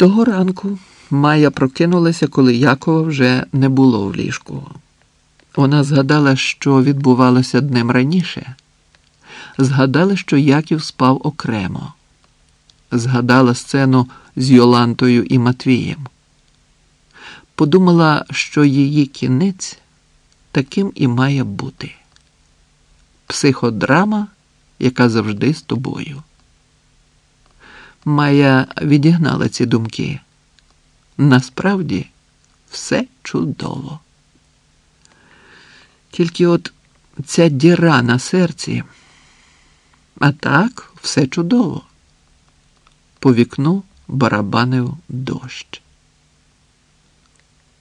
Того ранку Майя прокинулася, коли Якова вже не було в ліжку. Вона згадала, що відбувалося днем раніше. Згадала, що Яків спав окремо. Згадала сцену з Йолантою і Матвієм. Подумала, що її кінець таким і має бути психодрама, яка завжди з тобою. Майя відігнала ці думки. Насправді все чудово. Тільки от ця діра на серці, а так все чудово. По вікну барабанив дощ.